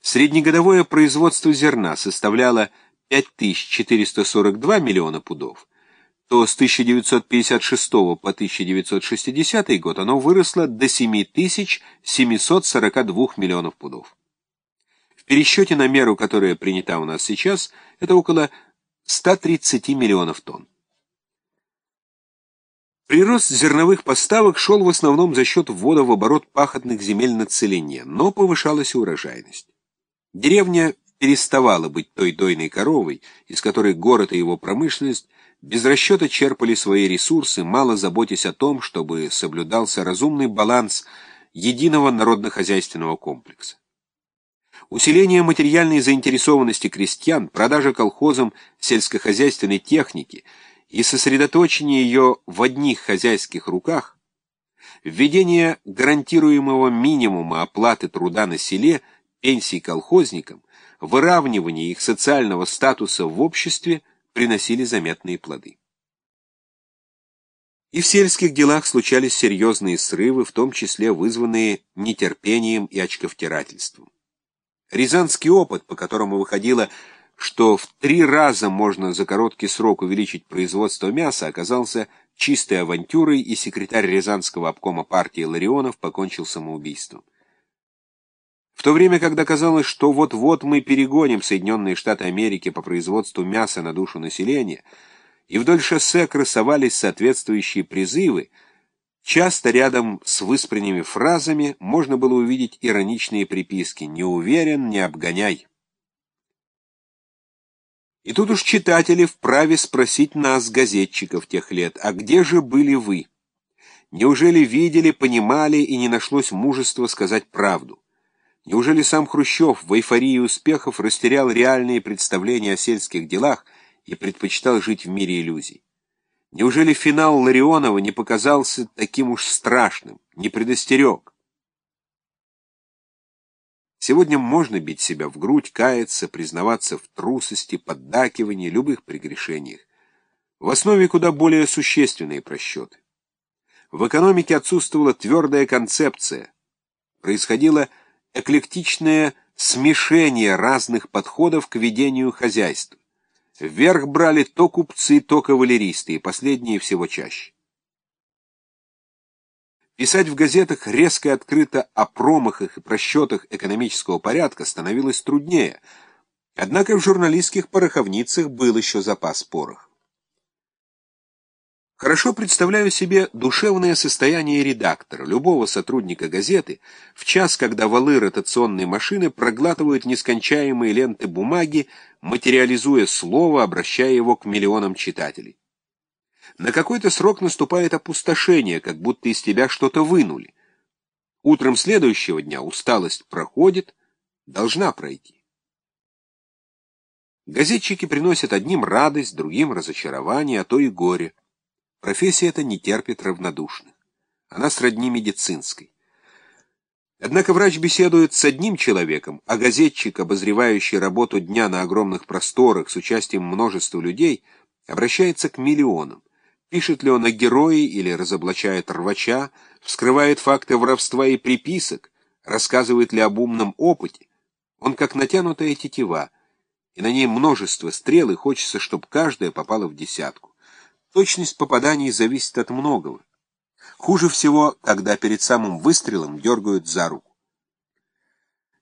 Среднегодовое производство зерна составляло 5442 миллиона пудов, то с 1956 по 1960 год оно выросло до 7742 миллионов пудов. В пересчете на меру, которая принята у нас сейчас, это около 130 миллионов тонн. Прирост зерновых поставок шел в основном за счет ввода в оборот пахотных земель на целине, но повышалась урожайность. Деревня переставала быть той дойной коровой, из которой город и его промышленность без расчета черпали свои ресурсы, мало заботясь о том, чтобы соблюдался разумный баланс единого народно-хозяйственного комплекса. Усиление материальной заинтересованности крестьян, продажа колхозам сельскохозяйственной техники и сосредоточение ее в одних хозяйских руках, введение гарантируемого минимума оплаты труда на селе, пенсий колхозникам, выравнивание их социального статуса в обществе приносили заметные плоды. И в сельских делах случались серьезные срывы, в том числе вызванные нетерпением и очковтирательством. Рязанский опыт, по которому выходило, что в три раза можно за короткий срок увеличить производство мяса, оказался чистой авантюрой, и секретарь Рязанского обкома партии Ларионов покончил самоубийством. В то время, когда казалось, что вот-вот мы перегоним Соединенные Штаты Америки по производству мяса на душу населения, и вдоль шоссе красовались соответствующие призывы, часто рядом с выспренними фразами можно было увидеть ироничные приписки «Не уверен, не обгоняй». И тут уж читатели вправе спросить нас, газетчиков тех лет, а где же были вы? Неужели видели, понимали и не нашлось мужества сказать правду? Неужели сам Хрущев в эйфории успехов растерял реальные представления о сельских делах и предпочитал жить в мире иллюзий? Неужели финал Ларионова не показался таким уж страшным, не предостерег? Сегодня можно бить себя в грудь, каяться, признаваться в трусости, поддакивании, любых прегрешениях. В основе куда более существенные просчеты. В экономике отсутствовала твердая концепция. Происходило эклектичное смешение разных подходов к ведению хозяйства. Вверх брали то купцы, то кавалеристы, и последние всего чаще. Писать в газетах резко и открыто о промахах и просчетах экономического порядка становилось труднее, однако в журналистских пороховницах был еще запас порох. Хорошо представляю себе душевное состояние редактора, любого сотрудника газеты, в час, когда валы ротационной машины проглатывают нескончаемые ленты бумаги, материализуя слово, обращая его к миллионам читателей. На какой-то срок наступает опустошение, как будто из тебя что-то вынули. Утром следующего дня усталость проходит, должна пройти. Газетчики приносят одним радость, другим разочарование, а то и горе. Профессия эта не терпит равнодушных. Она сродни медицинской. Однако врач беседует с одним человеком, а газетчик, обозревающий работу дня на огромных просторах с участием множества людей, обращается к миллионам. Пишет ли он о герое или разоблачает рвача, вскрывает факты воровства и приписок, рассказывает ли об умном опыте. Он как натянутая тетива, и на ней множество стрел, и хочется, чтобы каждая попала в десятку. Точность попаданий зависит от многого. Хуже всего, когда перед самым выстрелом дергают за руку.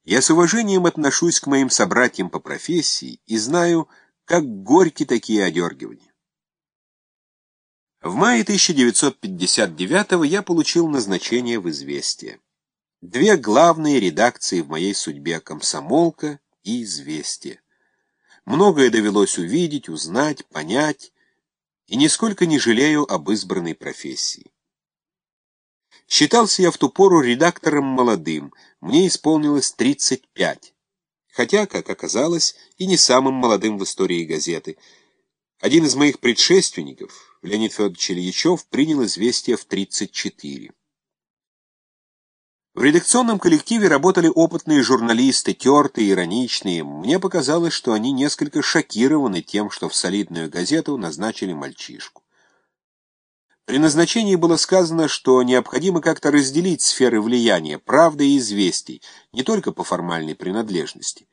Я с уважением отношусь к моим собратьям по профессии и знаю, как горьки такие одергивания. В мае 1959 я получил назначение в «Известие». Две главные редакции в моей судьбе — «Комсомолка» и «Известие». Многое довелось увидеть, узнать, понять, и нисколько не жалею об избранной профессии. Считался я в ту пору редактором молодым, мне исполнилось 35, хотя, как оказалось, и не самым молодым в истории газеты. Один из моих предшественников, Леонид Федорович Ильичев, принял известие в 34. В редакционном коллективе работали опытные журналисты, тертые, ироничные. Мне показалось, что они несколько шокированы тем, что в солидную газету назначили мальчишку. При назначении было сказано, что необходимо как-то разделить сферы влияния, правды и известий, не только по формальной принадлежности.